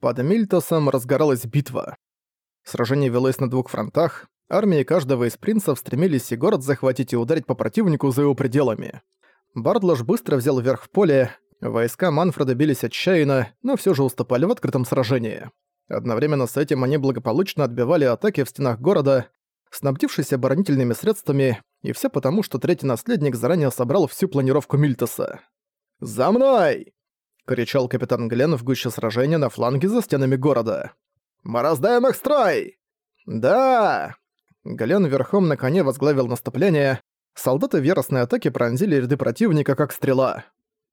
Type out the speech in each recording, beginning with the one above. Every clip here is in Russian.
Под Мильтосом разгоралась битва. Сражение велось на двух фронтах, армии каждого из принцев стремились и город захватить и ударить по противнику за его пределами. Бардлош быстро взял верх в поле, войска Манфреда бились отчаянно, но все же уступали в открытом сражении. Одновременно с этим они благополучно отбивали атаки в стенах города, снабдившись оборонительными средствами, и все потому, что третий наследник заранее собрал всю планировку Мильтоса. «За мной!» — кричал капитан Глен в гуще сражения на фланге за стенами города. «Мы раздаем их строй!» «Да!» Глен верхом на коне возглавил наступление. Солдаты яростной атаке пронзили ряды противника, как стрела.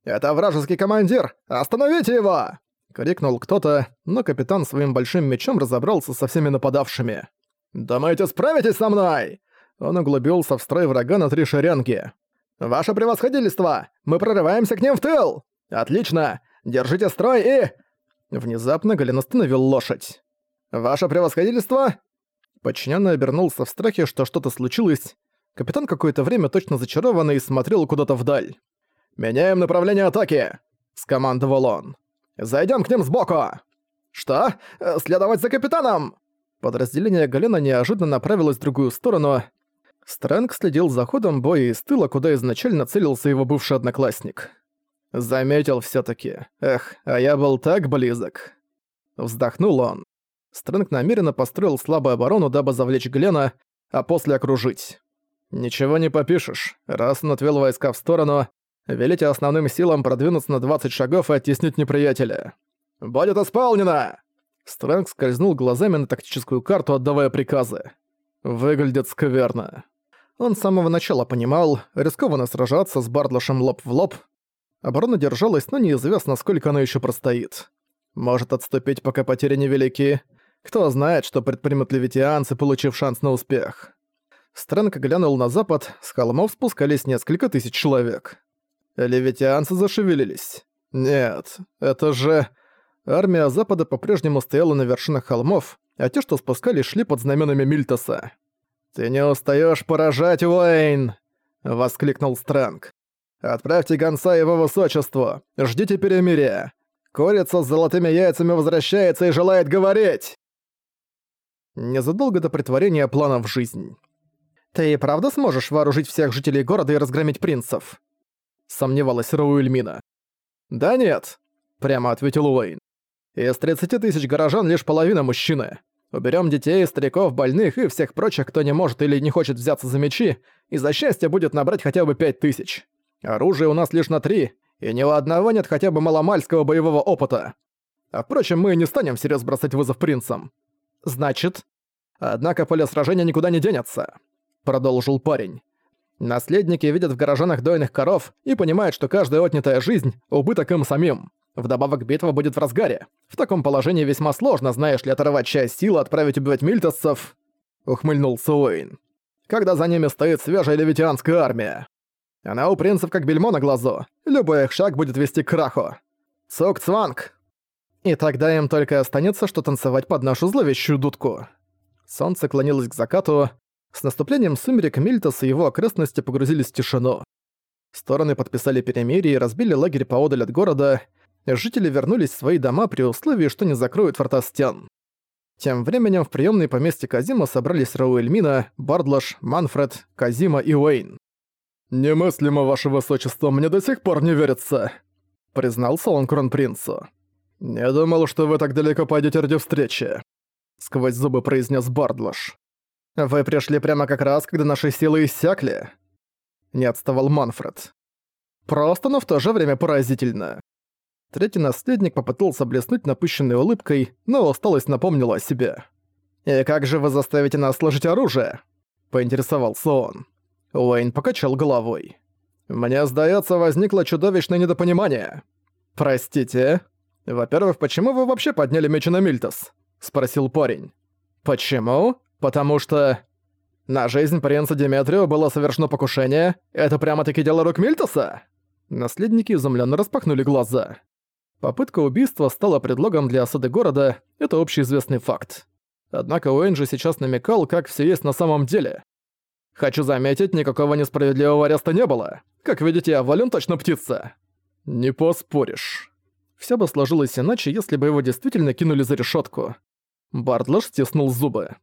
«Это вражеский командир! Остановите его!» — крикнул кто-то, но капитан своим большим мечом разобрался со всеми нападавшими. «Думаете, справитесь со мной?» Он углубился в строй врага на три шеренги. «Ваше превосходительство! Мы прорываемся к ним в тыл!» «Отлично! Держите строй и...» Внезапно Галин остановил лошадь. «Ваше превосходительство?» Подчиненный обернулся в страхе, что что-то случилось. Капитан какое-то время точно зачарованный смотрел куда-то вдаль. «Меняем направление атаки!» — скомандовал он. «Зайдем к ним сбоку!» «Что? Следовать за капитаном!» Подразделение Галена неожиданно направилось в другую сторону. Стрэнг следил за ходом боя из тыла, куда изначально целился его бывший одноклассник. Заметил все таки Эх, а я был так близок. Вздохнул он. Стрэнг намеренно построил слабую оборону, дабы завлечь Глена, а после окружить. Ничего не попишешь. Раз он отвел войска в сторону, велите основным силам продвинуться на 20 шагов и оттеснить неприятеля. «Будет исполнено!» Стрэнг скользнул глазами на тактическую карту, отдавая приказы. Выглядит скверно. Он с самого начала понимал, рискованно сражаться с Бардлашем лоб в лоб, Оборона держалась, но неизвестно, сколько она еще простоит. Может отступить, пока потери невелики. Кто знает, что предпримут левитианцы, получив шанс на успех. Стрэнк глянул на запад, с холмов спускались несколько тысяч человек. Левитианцы зашевелились. Нет, это же... Армия Запада по-прежнему стояла на вершинах холмов, а те, что спускались, шли под знаменами Мильтоса. «Ты не устаешь поражать, Уэйн!» — воскликнул Стрэнк. Отправьте гонца его высочеству. Ждите перемирия. Курица с золотыми яйцами возвращается и желает говорить!» Незадолго до притворения плана в жизнь. «Ты и правда сможешь вооружить всех жителей города и разгромить принцев?» Сомневалась Роуэльмина. «Да нет», — прямо ответил Уэйн. «Из 30 тысяч горожан лишь половина мужчины. Уберем детей, стариков, больных и всех прочих, кто не может или не хочет взяться за мечи, и за счастье будет набрать хотя бы пять тысяч. Оружия у нас лишь на три, и ни у одного нет хотя бы маломальского боевого опыта. А впрочем, мы не станем всерьез бросать вызов принцам. Значит... Однако поле сражения никуда не денется, продолжил парень. Наследники видят в горожанах дойных коров и понимают, что каждая отнятая жизнь — убыток им самим. Вдобавок битва будет в разгаре. В таком положении весьма сложно, знаешь ли, оторвать часть силы, отправить убивать мильтосцев. Ухмыльнулся Уэйн. Когда за ними стоит свежая левитианская армия. Она у принцев как бельмо на глазу. Любой их шаг будет вести к краху. Цук-цванг! И тогда им только останется, что танцевать под нашу зловещую дудку. Солнце клонилось к закату. С наступлением сумерек Мильтос и его окрестности погрузились в тишину. Стороны подписали перемирие и разбили лагерь поодаль от города. Жители вернулись в свои дома при условии, что не закроют форта стен. Тем временем в приемной поместье Казима собрались Рауэльмина, Бардлаш, Манфред, Казима и Уэйн. «Немыслимо, ваше высочество, мне до сих пор не верится», — признался он кронпринцу. «Не думал, что вы так далеко пойдете ради встречи», — сквозь зубы произнес Бардлаш. «Вы пришли прямо как раз, когда наши силы иссякли», — не отставал Манфред. «Просто, но в то же время поразительно». Третий наследник попытался блеснуть напыщенной улыбкой, но усталость напомнила о себе. «И как же вы заставите нас сложить оружие?» — поинтересовался он. Уэйн покачал головой. «Мне сдается, возникло чудовищное недопонимание. Простите. Во-первых, почему вы вообще подняли меч на Мильтос?» — спросил парень. «Почему? Потому что...» «На жизнь принца Диметрио было совершено покушение? Это прямо-таки дело рук Мильтоса?» Наследники изумленно распахнули глаза. Попытка убийства стала предлогом для осады города, это общеизвестный факт. Однако Уэйн же сейчас намекал, как все есть на самом деле. Хочу заметить, никакого несправедливого ареста не было. Как видите, я волен точно птица. Не поспоришь. Все бы сложилось иначе, если бы его действительно кинули за решетку. Бартлаш стиснул зубы.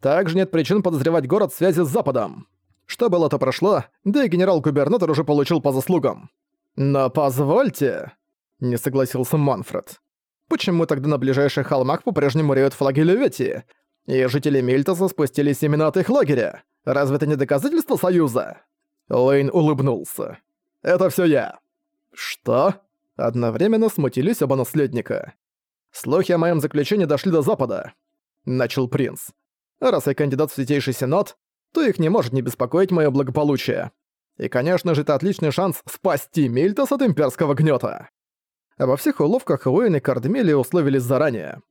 Также нет причин подозревать город в связи с Западом. Что было, то прошло, да и генерал-губернатор уже получил по заслугам. Но позвольте, не согласился Манфред. Почему тогда на ближайших холмах по-прежнему реют флаги Леветии? И жители Мильтоса спустились именно от их лагеря? Разве это не доказательство союза? Уэйн улыбнулся. Это все я. Что? Одновременно смутились оба наследника. Слухи о моем заключении дошли до Запада. Начал принц. Раз я кандидат в Святейший Сенат, то их не может не беспокоить мое благополучие. И, конечно же, это отличный шанс спасти Мильтос от имперского гнета. Обо всех уловках Уэйн и Кардмели условились заранее.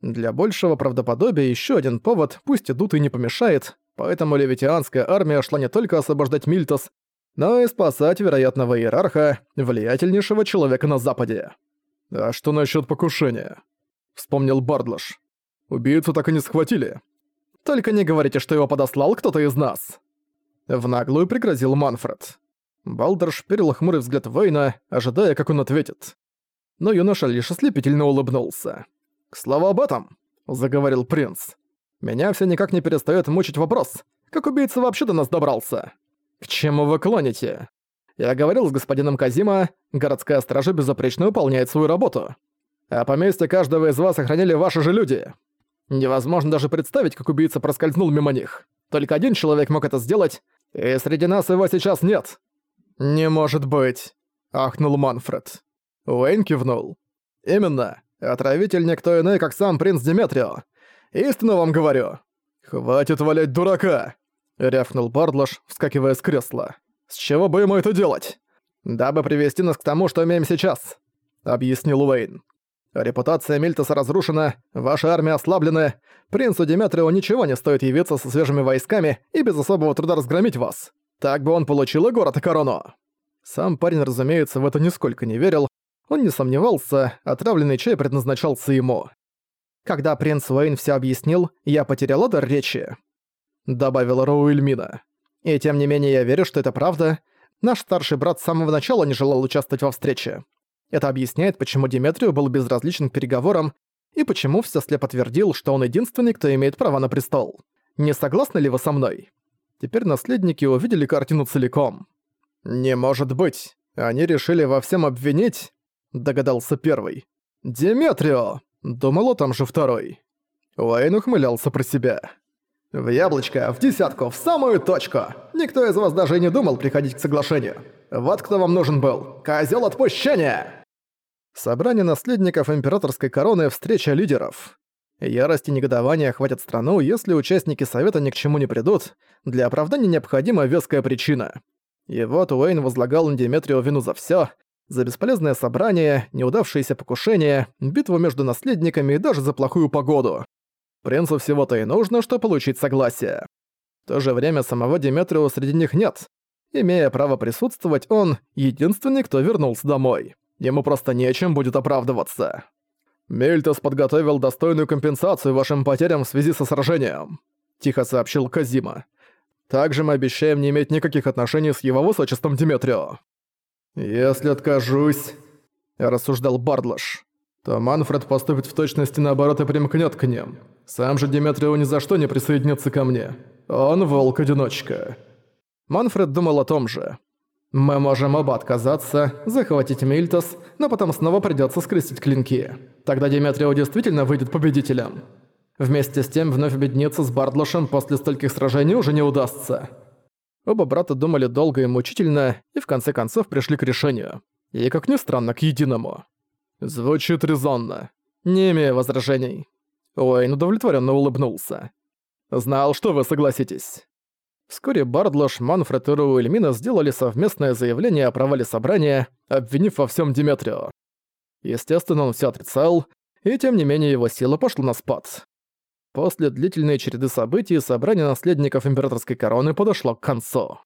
Для большего правдоподобия еще один повод, пусть идут и не помешает, поэтому левитианская армия шла не только освобождать Мильтос, но и спасать вероятного иерарха, влиятельнейшего человека на Западе. «А что насчет покушения?» — вспомнил Бардлаш. «Убийцу так и не схватили. Только не говорите, что его подослал кто-то из нас!» В наглую пригрозил Манфред. Балдер шперил хмурый взгляд Вейна, ожидая, как он ответит но юноша лишь ослепительно улыбнулся. «К слову об этом», — заговорил принц, — «меня все никак не перестает мучить вопрос, как убийца вообще до нас добрался? К чему вы клоните? Я говорил с господином Казима, городская стража безупречно выполняет свою работу. А поместье каждого из вас охраняли ваши же люди. Невозможно даже представить, как убийца проскользнул мимо них. Только один человек мог это сделать, и среди нас его сейчас нет». «Не может быть», — ахнул Манфред. Уэйн кивнул. «Именно. Отравитель никто иной, как сам принц Диметрио. Истинно вам говорю». «Хватит валять дурака!» — рявкнул Бардлаш, вскакивая с кресла. «С чего бы ему это делать?» «Дабы привести нас к тому, что имеем сейчас», — объяснил Уэйн. «Репутация Мильтоса разрушена, ваша армия ослаблена, принцу Диметрио ничего не стоит явиться со свежими войсками и без особого труда разгромить вас. Так бы он получил и город и корону». Сам парень, разумеется, в это нисколько не верил, он не сомневался, отравленный чай предназначался ему. «Когда принц Уэйн все объяснил, я потеряла дар речи», — добавила Роуэльмина. «И тем не менее я верю, что это правда. Наш старший брат с самого начала не желал участвовать во встрече. Это объясняет, почему Диметрию был безразличен к переговорам и почему все слепо твердил, что он единственный, кто имеет право на престол. Не согласны ли вы со мной?» Теперь наследники увидели картину целиком. «Не может быть. Они решили во всем обвинить...» догадался первый. «Деметрио!» — думал там же второй. Уэйн ухмылялся про себя. «В яблочко, в десятку, в самую точку! Никто из вас даже и не думал приходить к соглашению. Вот кто вам нужен был. Козёл отпущения!» Собрание наследников императорской короны – встреча лидеров. Ярость и негодование охватят страну, если участники совета ни к чему не придут, для оправдания необходима веская причина. И вот Уэйн возлагал на Деметрио вину за всё, за бесполезное собрание, неудавшееся покушение, битву между наследниками и даже за плохую погоду. Принцу всего-то и нужно, что получить согласие. В то же время самого Диметрио среди них нет. Имея право присутствовать, он — единственный, кто вернулся домой. Ему просто нечем будет оправдываться. «Мельтос подготовил достойную компенсацию вашим потерям в связи со сражением», — тихо сообщил Казима. «Также мы обещаем не иметь никаких отношений с его высочеством Диметрио». «Если откажусь», — рассуждал Бардлаш, «то Манфред поступит в точности наоборот и примкнет к ним. Сам же Диметрио ни за что не присоединится ко мне. Он волк-одиночка». Манфред думал о том же. «Мы можем оба отказаться, захватить Мильтос, но потом снова придется скрестить клинки. Тогда Диметрио действительно выйдет победителем. Вместе с тем вновь объединиться с Бардлашем после стольких сражений уже не удастся». Оба брата думали долго и мучительно, и в конце концов пришли к решению. И, как ни странно, к единому. Звучит резонно. Не имея возражений. Уэйн удовлетворенно улыбнулся. «Знал, что вы согласитесь». Вскоре Бардлош, Манфред и Руэльмина сделали совместное заявление о провале собрания, обвинив во всем Диметрио. Естественно, он все отрицал, и тем не менее его сила пошла на спад. После длительной череды событий собрание наследников императорской короны подошло к концу.